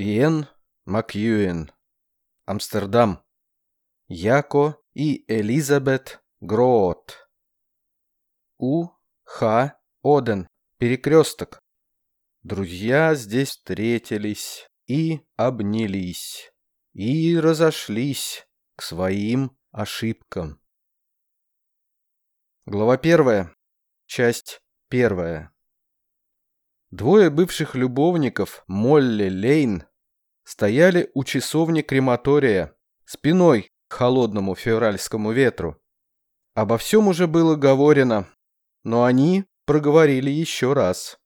Иен Макьюин. Амстердам. Яко и Элизабет Гроот. У. Х. Оден. Перекресток. Друзья здесь встретились и обнялись, и разошлись к своим ошибкам. Глава первая. Часть первая. Двое бывших любовников, Молли Лейн, стояли у часовни крематория, спиной к холодному февральскому ветру. Обо всем уже было говорено, но они проговорили еще раз.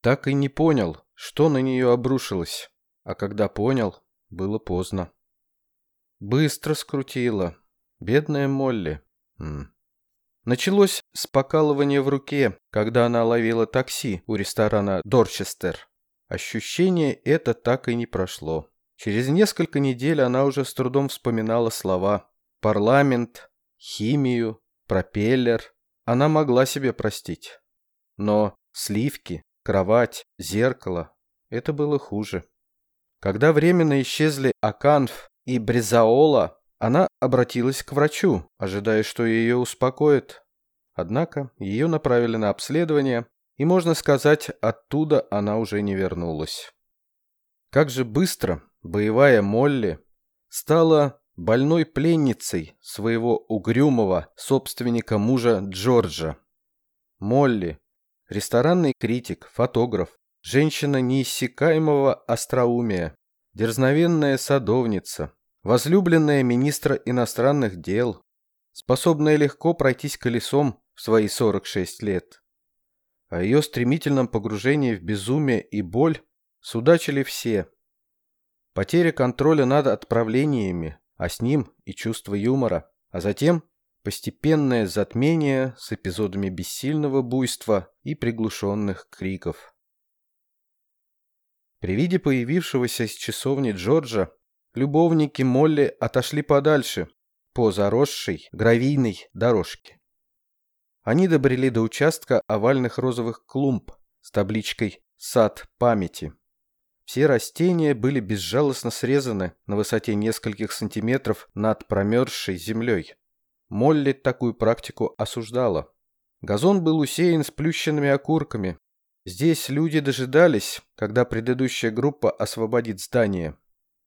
Так и не понял, что на нее обрушилось, а когда понял, было поздно. Быстро скрутило. Бедная Молли. М. Началось с покалывания в руке, когда она ловила такси у ресторана «Дорчестер». Ощущение это так и не прошло. Через несколько недель она уже с трудом вспоминала слова «парламент», «химию», «пропеллер». Она могла себе простить. Но сливки, кровать, зеркало – это было хуже. Когда временно исчезли Аканф и Бризаола, она обратилась к врачу, ожидая, что ее успокоит. Однако ее направили на обследование, и, можно сказать, оттуда она уже не вернулась. Как же быстро боевая Молли стала больной пленницей своего угрюмого собственника мужа Джорджа. Молли, ресторанный критик, фотограф, женщина неиссякаемого остроумия, дерзновенная садовница, возлюбленная министра иностранных дел, способная легко пройтись колесом в свои 46 лет. О ее стремительном погружении в безумие и боль судачили все. Потеря контроля над отправлениями, а с ним и чувство юмора, а затем постепенное затмение с эпизодами бессильного буйства и приглушенных криков. При виде появившегося из часовни Джорджа любовники Молли отошли подальше, по заросшей гравийной дорожке. Они добрели до участка овальных розовых клумб с табличкой «Сад памяти». Все растения были безжалостно срезаны на высоте нескольких сантиметров над промерзшей землей. Молли такую практику осуждала. Газон был усеян сплющенными окурками, Здесь люди дожидались, когда предыдущая группа освободит здание.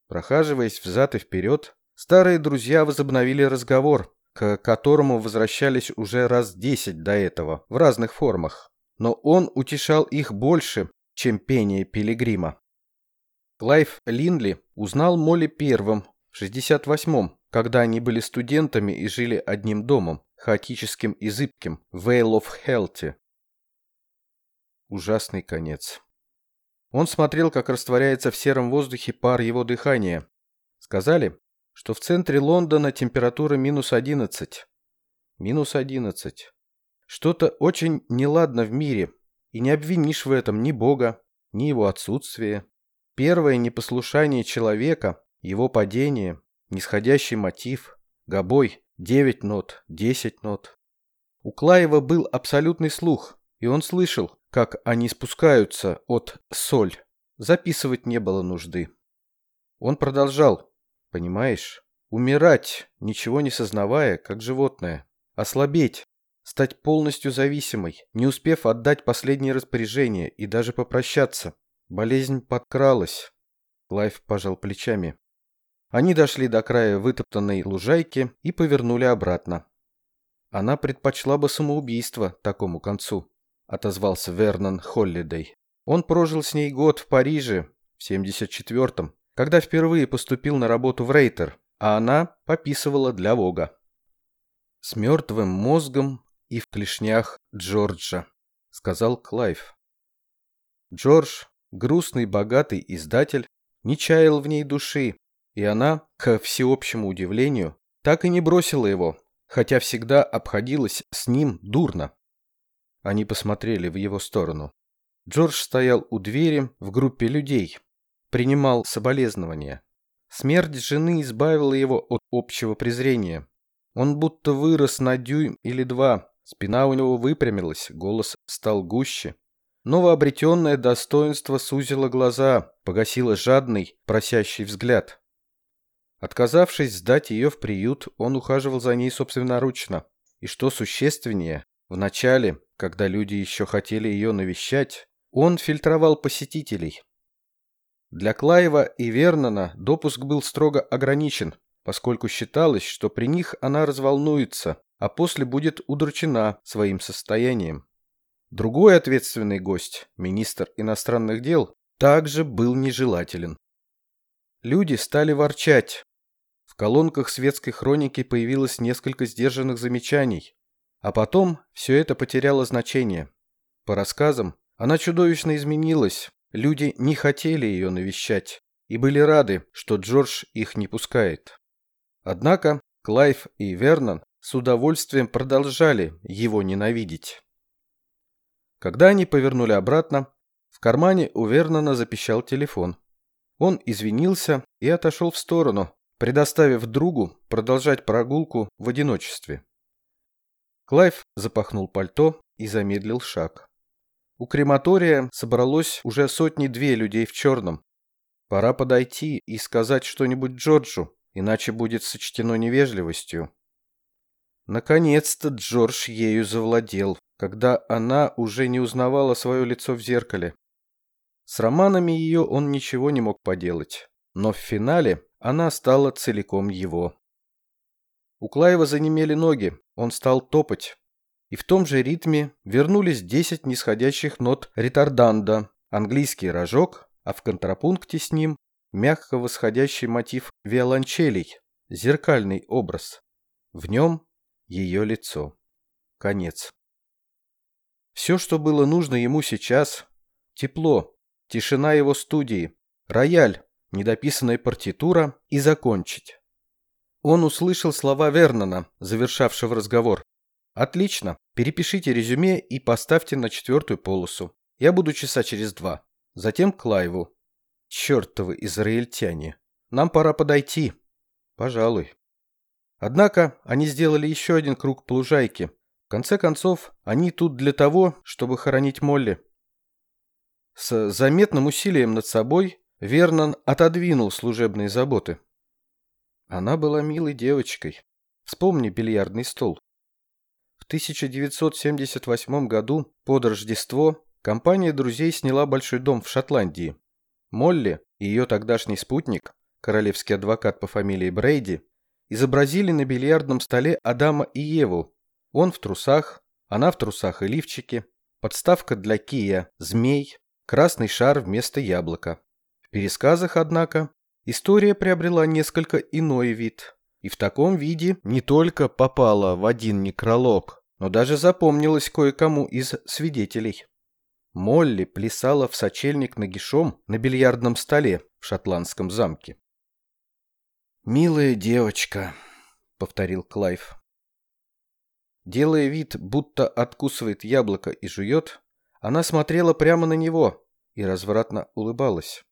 Прохаживаясь взад и вперед, старые друзья возобновили разговор, к которому возвращались уже раз десять до этого, в разных формах. Но он утешал их больше, чем пение пилигрима. Клайв Линли узнал Молли первым, в 68-м, когда они были студентами и жили одним домом, хаотическим и зыбким, в Вейл оф Хелте, Ужасный конец. Он смотрел, как растворяется в сером воздухе пар его дыхания. Сказали, что в центре Лондона температура минус одиннадцать. Минус одиннадцать. Что-то очень неладно в мире, и не обвинишь в этом ни Бога, ни его отсутствие. Первое непослушание человека, его падение, нисходящий мотив, гобой, девять нот, десять нот. У Клаева был абсолютный слух, и он слышал, как они спускаются от соль, записывать не было нужды. Он продолжал, понимаешь, умирать, ничего не сознавая, как животное, ослабеть, стать полностью зависимой, не успев отдать последние распоряжения и даже попрощаться. Болезнь подкралась. Клайв пожал плечами. Они дошли до края вытоптанной лужайки и повернули обратно. Она предпочла бы самоубийство такому концу. — отозвался Вернон Холлидей. Он прожил с ней год в Париже, в 74-м, когда впервые поступил на работу в Рейтер, а она пописывала для Вога. «С мертвым мозгом и в клешнях Джорджа», — сказал Клайв. Джордж, грустный богатый издатель, не чаял в ней души, и она, к всеобщему удивлению, так и не бросила его, хотя всегда обходилась с ним дурно. Они посмотрели в его сторону. Джордж стоял у двери в группе людей. Принимал соболезнования. Смерть жены избавила его от общего презрения. Он будто вырос на дюйм или два. Спина у него выпрямилась, голос стал гуще. новообретенное достоинство сузило глаза, погасило жадный, просящий взгляд. Отказавшись сдать ее в приют, он ухаживал за ней собственноручно. И что существеннее, в начале, когда люди еще хотели ее навещать, он фильтровал посетителей. Для Клаева и Вернона допуск был строго ограничен, поскольку считалось, что при них она разволнуется, а после будет удручена своим состоянием. Другой ответственный гость, министр иностранных дел, также был нежелателен. Люди стали ворчать. В колонках светской хроники появилось несколько сдержанных замечаний, а потом все это потеряло значение. По рассказам, она чудовищно изменилась, люди не хотели ее навещать и были рады, что Джордж их не пускает. Однако Клайв и Вернон с удовольствием продолжали его ненавидеть. Когда они повернули обратно, в кармане у Вернона запищал телефон. Он извинился и отошел в сторону, предоставив другу продолжать прогулку в одиночестве. Клайв запахнул пальто и замедлил шаг. У крематория собралось уже сотни-две людей в черном. Пора подойти и сказать что-нибудь Джорджу, иначе будет сочтено невежливостью. Наконец-то Джордж ею завладел, когда она уже не узнавала свое лицо в зеркале. С романами ее он ничего не мог поделать, но в финале она стала целиком его. У Клаева занемели ноги, он стал топать. И в том же ритме вернулись десять нисходящих нот ретарданда, английский рожок, а в контрапункте с ним мягко восходящий мотив виолончелей, зеркальный образ. В нем ее лицо. Конец. Все, что было нужно ему сейчас – тепло, тишина его студии, рояль, недописанная партитура и закончить. Он услышал слова Вернона, завершавшего разговор. «Отлично, перепишите резюме и поставьте на четвертую полосу. Я буду часа через два. Затем к Лайву. Чертовы израильтяне. Нам пора подойти. Пожалуй». Однако они сделали еще один круг по лужайке. В конце концов, они тут для того, чтобы хоронить Молли. С заметным усилием над собой Вернон отодвинул служебные заботы. Она была милой девочкой. Вспомни бильярдный стол. В 1978 году, под Рождество, компания друзей сняла большой дом в Шотландии. Молли и ее тогдашний спутник, королевский адвокат по фамилии Брейди, изобразили на бильярдном столе Адама и Еву. Он в трусах, она в трусах и лифчике, подставка для кия, змей, красный шар вместо яблока. В пересказах, однако, история приобрела несколько иной вид. И в таком виде не только попала в один некролог, но даже запомнилась кое-кому из свидетелей. Молли плясала в сочельник нагишом на бильярдном столе в шотландском замке. «Милая девочка», — повторил Клайв. Делая вид, будто откусывает яблоко и жует, она смотрела прямо на него и развратно улыбалась.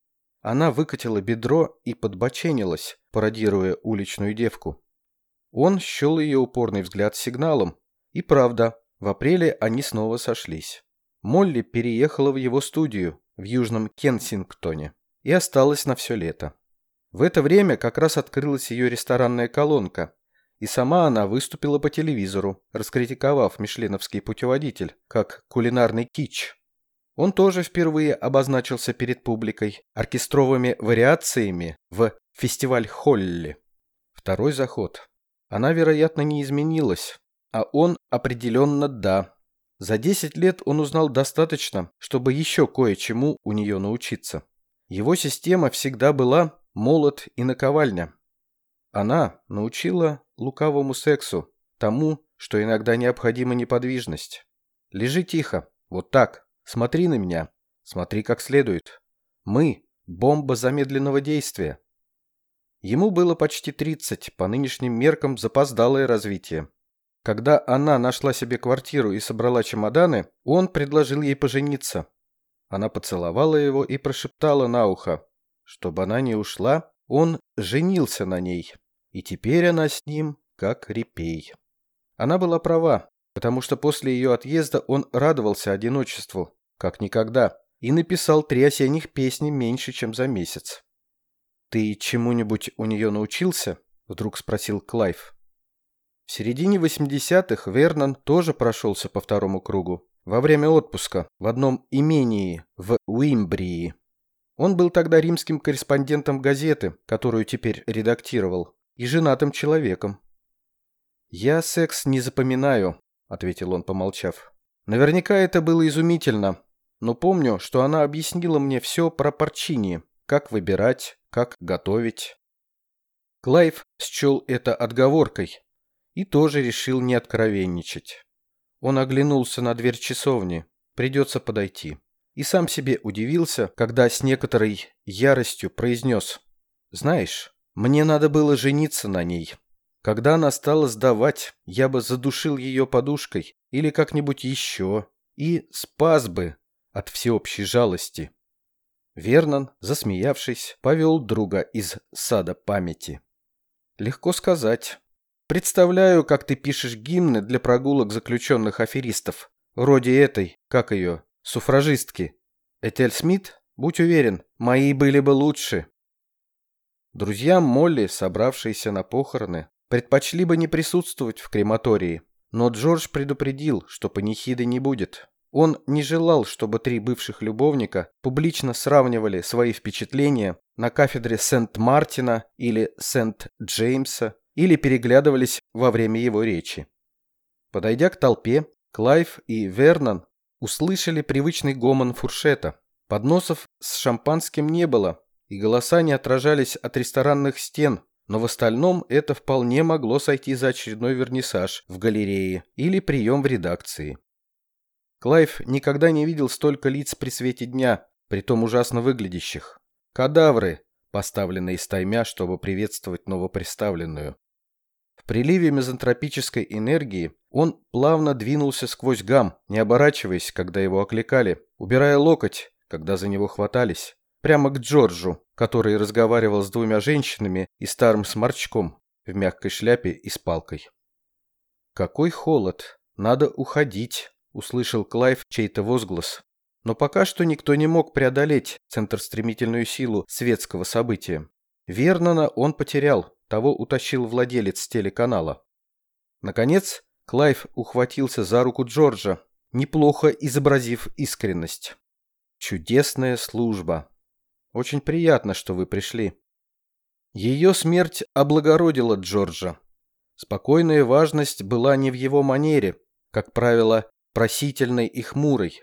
Она выкатила бедро и подбоченилась, пародируя уличную девку. Он счел ее упорный взгляд сигналом. И правда, в апреле они снова сошлись. Молли переехала в его студию в Южном Кенсингтоне и осталась на все лето. В это время как раз открылась ее ресторанная колонка, и сама она выступила по телевизору, раскритиковав мишленовский путеводитель как кулинарный кич. Он тоже впервые обозначился перед публикой оркестровыми вариациями в фестиваль Холли. Второй заход. Она, вероятно, не изменилась, а он определенно да. За 10 лет он узнал достаточно, чтобы еще кое-чему у нее научиться. Его система всегда была молот и наковальня. Она научила лукавому сексу, тому, что иногда необходима неподвижность. Лежи тихо, вот так, смотри на меня, смотри как следует. Мы – бомба замедленного действия. Ему было почти 30, по нынешним меркам запоздалое развитие. Когда она нашла себе квартиру и собрала чемоданы, он предложил ей пожениться. Она поцеловала его и прошептала на ухо. Чтобы она не ушла, он женился на ней. И теперь она с ним как репей. Она была права, потому что после ее отъезда он радовался одиночеству, как никогда, и написал три осенних песни меньше, чем за месяц. «Ты чему-нибудь у нее научился?» — вдруг спросил Клайв. В середине 80-х Вернон тоже прошелся по второму кругу, во время отпуска, в одном имении в Уимбрии. Он был тогда римским корреспондентом газеты, которую теперь редактировал, и женатым человеком. «Я секс не запоминаю», — ответил он, помолчав. «Наверняка это было изумительно, но помню, что она объяснила мне все про порчини, как выбирать, как готовить». Клайв счел это отговоркой и тоже решил не откровенничать. Он оглянулся на дверь часовни, придется подойти. И сам себе удивился, когда с некоторой яростью произнес «Знаешь, мне надо было жениться на ней. Когда она стала сдавать, я бы задушил ее подушкой или как-нибудь еще и спас бы от всеобщей жалости». Вернон, засмеявшись, повел друга из сада памяти. Легко сказать. Представляю, как ты пишешь гимны для прогулок заключенных аферистов. Вроде этой, как ее, суфражистки. Этель Смит, будь уверен, мои были бы лучше. Друзья Молли, собравшиеся на похороны, предпочли бы не присутствовать в крематории, но Джордж предупредил, что панихиды не будет. Он не желал, чтобы три бывших любовника публично сравнивали свои впечатления на кафедре Сент-Мартина или Сент-Джеймса или переглядывались во время его речи. Подойдя к толпе, Клайв и Вернон услышали привычный гомон фуршета. Подносов с шампанским не было, и голоса не отражались от ресторанных стен, но в остальном это вполне могло сойти за очередной вернисаж в галерее или прием в редакции. Клайв никогда не видел столько лиц при свете дня, притом ужасно выглядящих. Кадавры, поставленные стаймя, чтобы приветствовать новоприставленную. В приливе мезантропической энергии он плавно двинулся сквозь гам, не оборачиваясь, когда его окликали, убирая локоть, когда за него хватались, прямо к Джорджу, который разговаривал с двумя женщинами и старым сморчком в мягкой шляпе и с палкой. «Какой холод! Надо уходить!» услышал Клайв чей-то возглас. Но пока что никто не мог преодолеть центростремительную силу светского события. Вернона он потерял, того утащил владелец телеканала. Наконец, Клайв ухватился за руку Джорджа, неплохо изобразив искренность. «Чудесная служба. Очень приятно, что вы пришли». Ее смерть облагородила Джорджа. Спокойная важность была не в его манере, как правило, просительной и хмурой.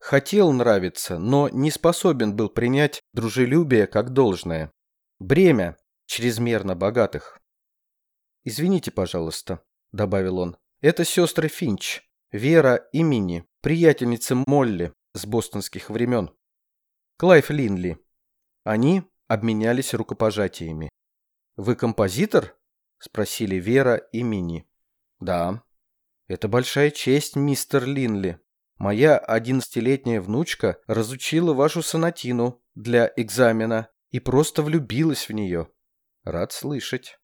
Хотел нравиться, но не способен был принять дружелюбие как должное. Бремя чрезмерно богатых. «Извините, пожалуйста», — добавил он. «Это сестры Финч, Вера и Мини, приятельницы Молли с бостонских времен. Клайв Линли». Они обменялись рукопожатиями. «Вы композитор?» — спросили Вера и Мини. «Да», это большая честь, мистер Линли. Моя одиннадцатилетняя внучка разучила вашу сонатину для экзамена и просто влюбилась в нее. Рад слышать.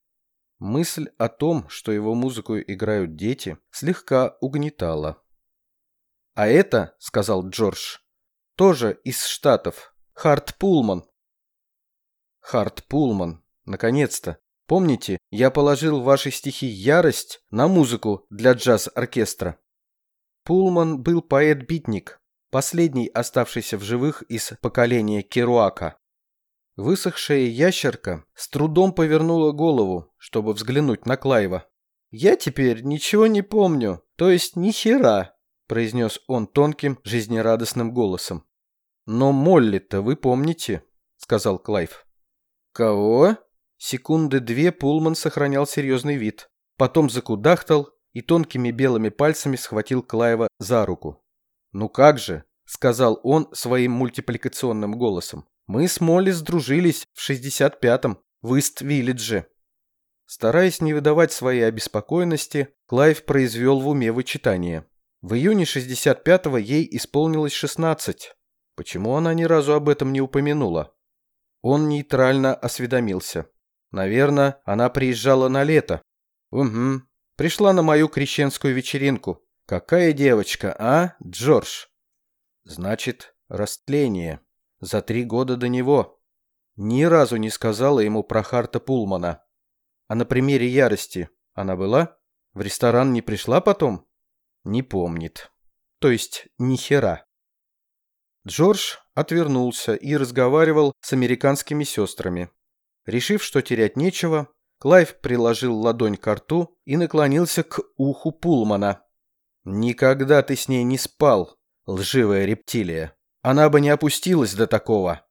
Мысль о том, что его музыку играют дети, слегка угнетала. «А это, — сказал Джордж, — тоже из Штатов. Харт Пулман». Харт Пулман. Наконец-то. Помните, я положил ваши стихи ярость на музыку для джаз-оркестра? Пулман был поэт-битник, последний оставшийся в живых из поколения Керуака. Высохшая ящерка с трудом повернула голову, чтобы взглянуть на Клайва. «Я теперь ничего не помню, то есть ни хера», — произнес он тонким, жизнерадостным голосом. «Но Молли-то вы помните», — сказал Клайв. «Кого?» Секунды две Пулман сохранял серьезный вид. Потом закудахтал и тонкими белыми пальцами схватил Клайва за руку. «Ну как же», — сказал он своим мультипликационным голосом. «Мы с Молли сдружились в 65-м, в Ист-Виллидже». Стараясь не выдавать своей обеспокоенности, Клайв произвел в уме вычитание. В июне 65-го ей исполнилось 16. Почему она ни разу об этом не упомянула? Он нейтрально осведомился. Наверное, она приезжала на лето. Угу. Пришла на мою крещенскую вечеринку. Какая девочка, а, Джордж? Значит, растление. За три года до него. Ни разу не сказала ему про Харта Пулмана. А на премьере «Ярости» она была? В ресторан не пришла потом? Не помнит. То есть ни хера. Джордж отвернулся и разговаривал с американскими сестрами. Решив, что терять нечего, Клайв приложил ладонь к рту и наклонился к уху Пулмана. «Никогда ты с ней не спал, лживая рептилия. Она бы не опустилась до такого».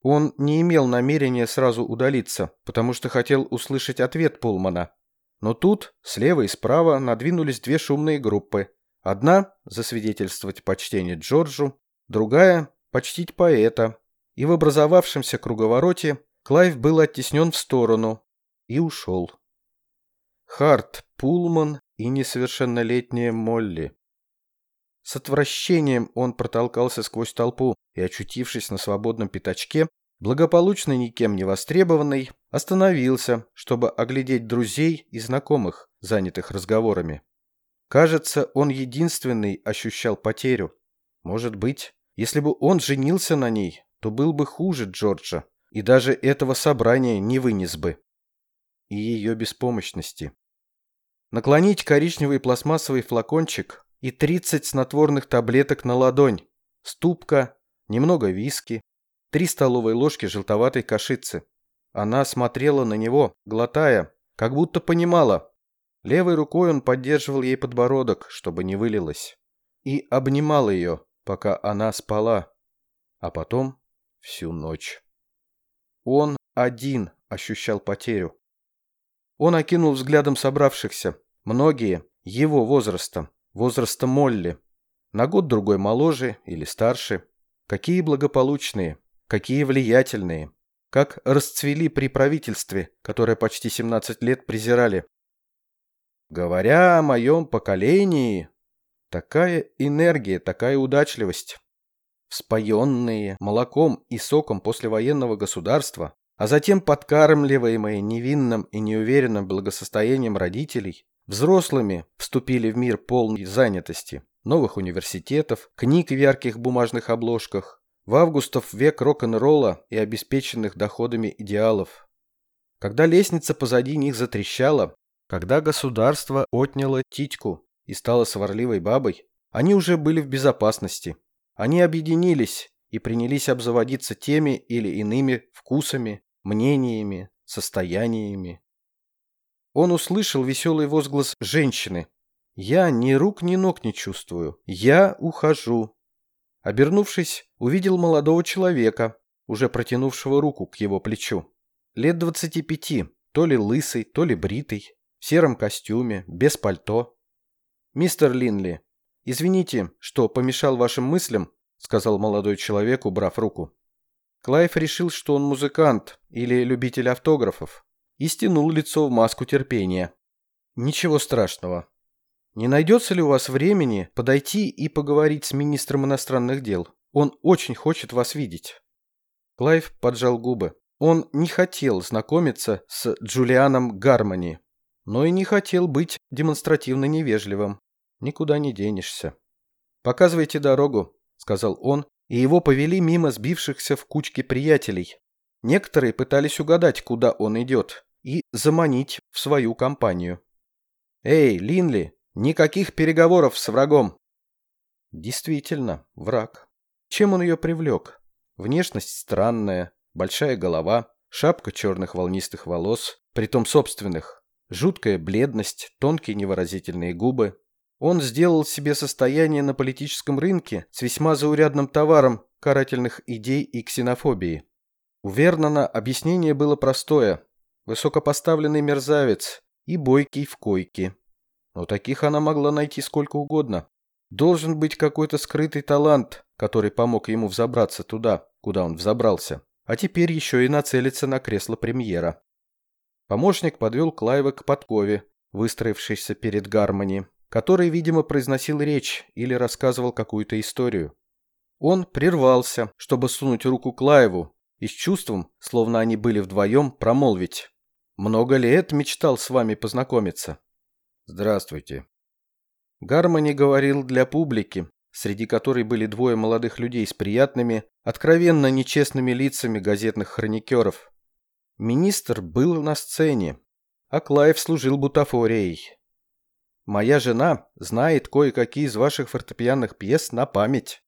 Он не имел намерения сразу удалиться, потому что хотел услышать ответ Пулмана. Но тут, слева и справа, надвинулись две шумные группы. Одна – засвидетельствовать почтение Джорджу, другая – почтить поэта. И в образовавшемся круговороте Клайв был оттеснен в сторону, и ушел. Харт, Пулман и несовершеннолетняя Молли. С отвращением он протолкался сквозь толпу и, очутившись на свободном пятачке, благополучно никем не востребованный, остановился, чтобы оглядеть друзей и знакомых, занятых разговорами. Кажется, он единственный ощущал потерю. Может быть, если бы он женился на ней, то был бы хуже Джорджа, и даже этого собрания не вынес бы и ее беспомощности. Наклонить коричневый пластмассовый флакончик и 30 снотворных таблеток на ладонь, ступка, немного виски, три столовые ложки желтоватой кашицы. Она смотрела на него, глотая, как будто понимала. Левой рукой он поддерживал ей подбородок, чтобы не вылилось. И обнимал ее, пока она спала. А потом всю ночь. Он один ощущал потерю. Он окинул взглядом собравшихся. Многие его возраста, возраста Молли. На год-другой моложе или старше. Какие благополучные, какие влиятельные. Как расцвели при правительстве, которое почти 17 лет презирали. Говоря о моем поколении, такая энергия, такая удачливость. Вспоенные молоком и соком послевоенного государства, а затем подкармливаемые невинным и неуверенным благосостоянием родителей, взрослыми вступили в мир полной занятости, новых университетов, книг в ярких бумажных обложках, в августов век рок-н-ролла и обеспеченных доходами идеалов. Когда лестница позади них затрещала, когда государство отняло титьку и стало сварливой бабой, они уже были в безопасности. Они объединились и принялись обзаводиться теми или иными вкусами, мнениями, состояниями. Он услышал веселый возглас женщины. «Я ни рук, ни ног не чувствую. Я ухожу». Обернувшись, увидел молодого человека, уже протянувшего руку к его плечу. Лет двадцати пяти, то ли лысый, то ли бритый, в сером костюме, без пальто. «Мистер Линли, извините, что помешал вашим мыслям», сказал молодой человек, убрав руку. Клайв решил, что он музыкант или любитель автографов, и стянул лицо в маску терпения. «Ничего страшного. Не найдется ли у вас времени подойти и поговорить с министром иностранных дел? Он очень хочет вас видеть». Клайв поджал губы. Он не хотел знакомиться с Джулианом Гармони, но и не хотел быть демонстративно невежливым. Никуда не денешься. «Показывайте дорогу», — сказал он, и его повели мимо сбившихся в кучке приятелей. Некоторые пытались угадать, куда он идет, и заманить в свою компанию. «Эй, Линли, никаких переговоров с врагом!» Действительно, враг. Чем он ее привлек? Внешность странная, большая голова, шапка черных волнистых волос, притом собственных, жуткая бледность, тонкие невыразительные губы, он сделал себе состояние на политическом рынке с весьма заурядным товаром карательных идей и ксенофобии. У Вернона объяснение было простое. Высокопоставленный мерзавец и бойкий в койке. Но таких она могла найти сколько угодно. Должен быть какой-то скрытый талант, который помог ему взобраться туда, куда он взобрался. А теперь еще и нацелиться на кресло премьера. Помощник подвел Клайва к подкове, выстроившейся перед Гармони который, видимо, произносил речь или рассказывал какую-то историю. Он прервался, чтобы сунуть руку Клаеву и с чувством, словно они были вдвоем, промолвить. «Много лет мечтал с вами познакомиться». «Здравствуйте». Гармони говорил для публики, среди которой были двое молодых людей с приятными, откровенно нечестными лицами газетных хроникеров. Министр был на сцене, а Клайв служил бутафорией. Моя жена знает кое-какие из ваших фортепианных пьес на память.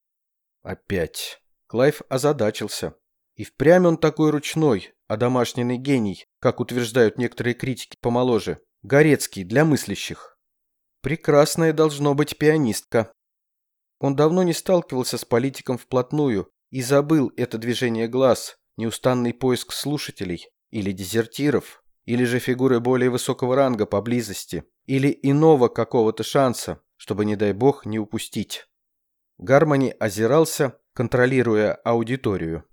Опять. Клайв озадачился. И впрямь он такой ручной, а домашний гений, как утверждают некоторые критики помоложе. Горецкий для мыслящих. Прекрасная должно быть пианистка. Он давно не сталкивался с политиком вплотную и забыл это движение глаз, неустанный поиск слушателей или дезертиров, или же фигуры более высокого ранга поблизости, или иного какого-то шанса, чтобы, не дай бог, не упустить. Гармони озирался, контролируя аудиторию.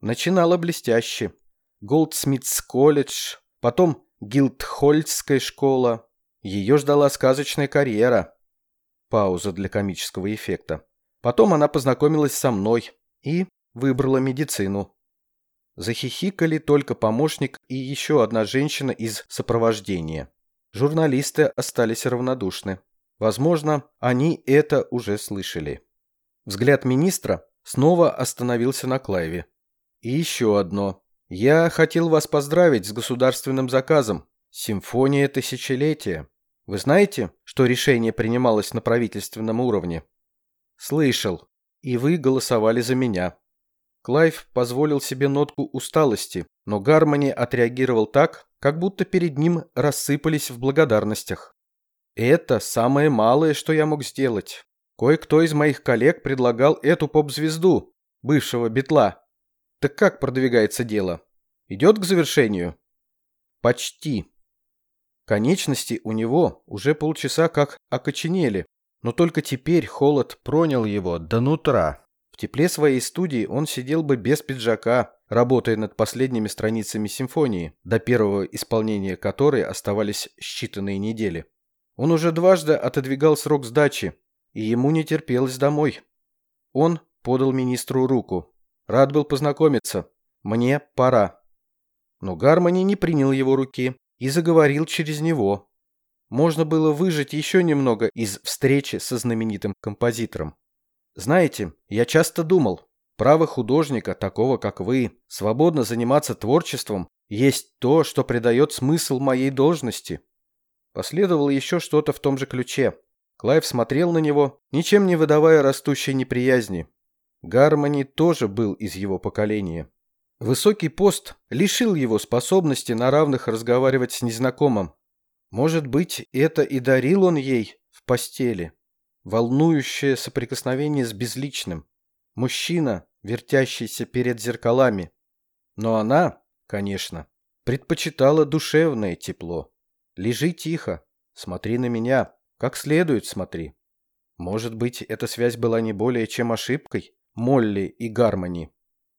Начинала блестяще. Голдсмитс колледж, потом Гилдхоллская школа. Ее ждала сказочная карьера. Пауза для комического эффекта. Потом она познакомилась со мной и выбрала медицину. Захихикали только помощник и еще одна женщина из сопровождения. Журналисты остались равнодушны. Возможно, они это уже слышали. Взгляд министра снова остановился на Клайве. И еще одно. Я хотел вас поздравить с государственным заказом. Симфония тысячелетия. Вы знаете, что решение принималось на правительственном уровне? Слышал. И вы голосовали за меня. Клайв позволил себе нотку усталости, но Гармони отреагировал так, как будто перед ним рассыпались в благодарностях. Это самое малое, что я мог сделать. Кое-кто из моих коллег предлагал эту поп-звезду, бывшего Бетла. Так как продвигается дело? Идет к завершению? Почти. Конечности у него уже полчаса как окоченели, но только теперь холод пронял его до нутра тепле своей студии он сидел бы без пиджака, работая над последними страницами симфонии, до первого исполнения которой оставались считанные недели. Он уже дважды отодвигал срок сдачи, и ему не терпелось домой. Он подал министру руку. Рад был познакомиться. Мне пора. Но Гармони не принял его руки и заговорил через него. Можно было выжать еще немного из встречи со знаменитым композитором. Знаете, я часто думал, право художника, такого как вы, свободно заниматься творчеством, есть то, что придает смысл моей должности. Последовало еще что-то в том же ключе. Клайв смотрел на него, ничем не выдавая растущей неприязни. Гармони тоже был из его поколения. Высокий пост лишил его способности на равных разговаривать с незнакомым. Может быть, это и дарил он ей в постели волнующее соприкосновение с безличным. Мужчина, вертящийся перед зеркалами. Но она, конечно, предпочитала душевное тепло. Лежи тихо, смотри на меня, как следует смотри. Может быть, эта связь была не более чем ошибкой Молли и Гармони.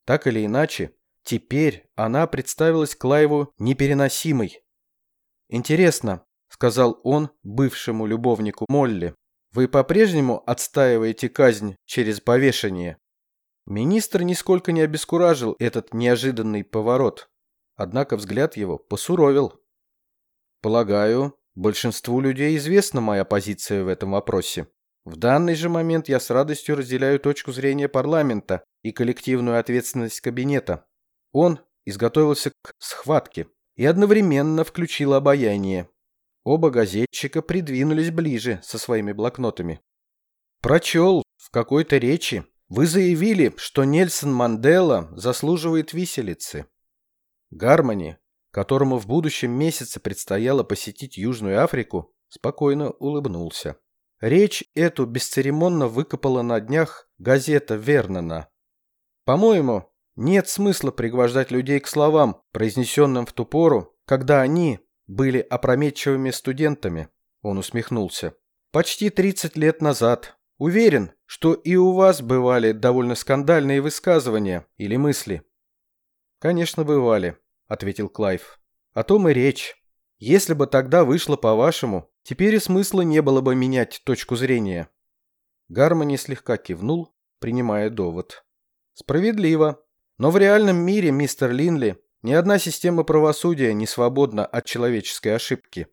Так или иначе, теперь она представилась Клайву непереносимой. «Интересно», — сказал он бывшему любовнику Молли, вы по-прежнему отстаиваете казнь через повешение? Министр нисколько не обескуражил этот неожиданный поворот. Однако взгляд его посуровил. Полагаю, большинству людей известна моя позиция в этом вопросе. В данный же момент я с радостью разделяю точку зрения парламента и коллективную ответственность кабинета. Он изготовился к схватке и одновременно включил обаяние. Оба газетчика придвинулись ближе со своими блокнотами. «Прочел в какой-то речи. Вы заявили, что Нельсон Мандела заслуживает виселицы». Гармони, которому в будущем месяце предстояло посетить Южную Африку, спокойно улыбнулся. Речь эту бесцеремонно выкопала на днях газета Вернона. По-моему, нет смысла пригвождать людей к словам, произнесенным в ту пору, когда они, были опрометчивыми студентами. Он усмехнулся. Почти 30 лет назад. Уверен, что и у вас бывали довольно скандальные высказывания или мысли. Конечно, бывали, ответил Клайв. О том и речь. Если бы тогда вышло по-вашему, теперь и смысла не было бы менять точку зрения. Гармони слегка кивнул, принимая довод. Справедливо. Но в реальном мире, мистер Линли, ни одна система правосудия не свободна от человеческой ошибки.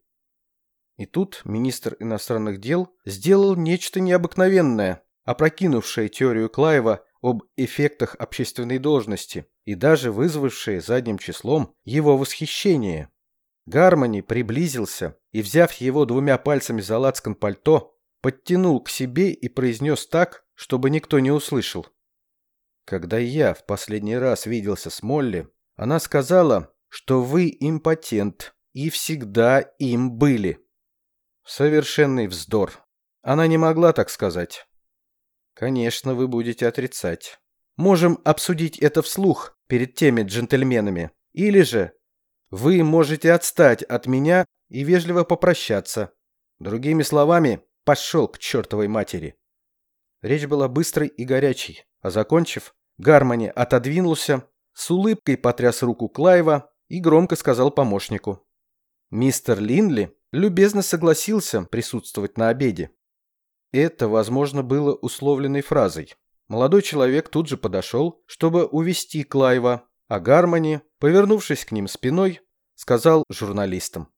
И тут министр иностранных дел сделал нечто необыкновенное, опрокинувшая теорию Клаева об эффектах общественной должности и даже вызвавшая задним числом его восхищение. Гармони приблизился и, взяв его двумя пальцами за лацкан пальто, подтянул к себе и произнес так, чтобы никто не услышал. Когда я в последний раз виделся с Молли, она сказала, что вы импотент и всегда им были. Совершенный вздор. Она не могла так сказать. Конечно, вы будете отрицать. Можем обсудить это вслух перед теми джентльменами. Или же вы можете отстать от меня и вежливо попрощаться. Другими словами, пошел к чертовой матери. Речь была быстрой и горячей, а закончив, Гармони отодвинулся, с улыбкой потряс руку Клайва и громко сказал помощнику. Мистер Линли любезно согласился присутствовать на обеде. Это, возможно, было условленной фразой. Молодой человек тут же подошел, чтобы увести Клайва, а Гармони, повернувшись к ним спиной, сказал журналистам.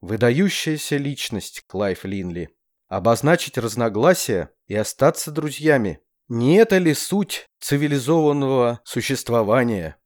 «Выдающаяся личность, Клайв Линли. Обозначить разногласия и остаться друзьями. Не это ли суть цивилизованного существования?»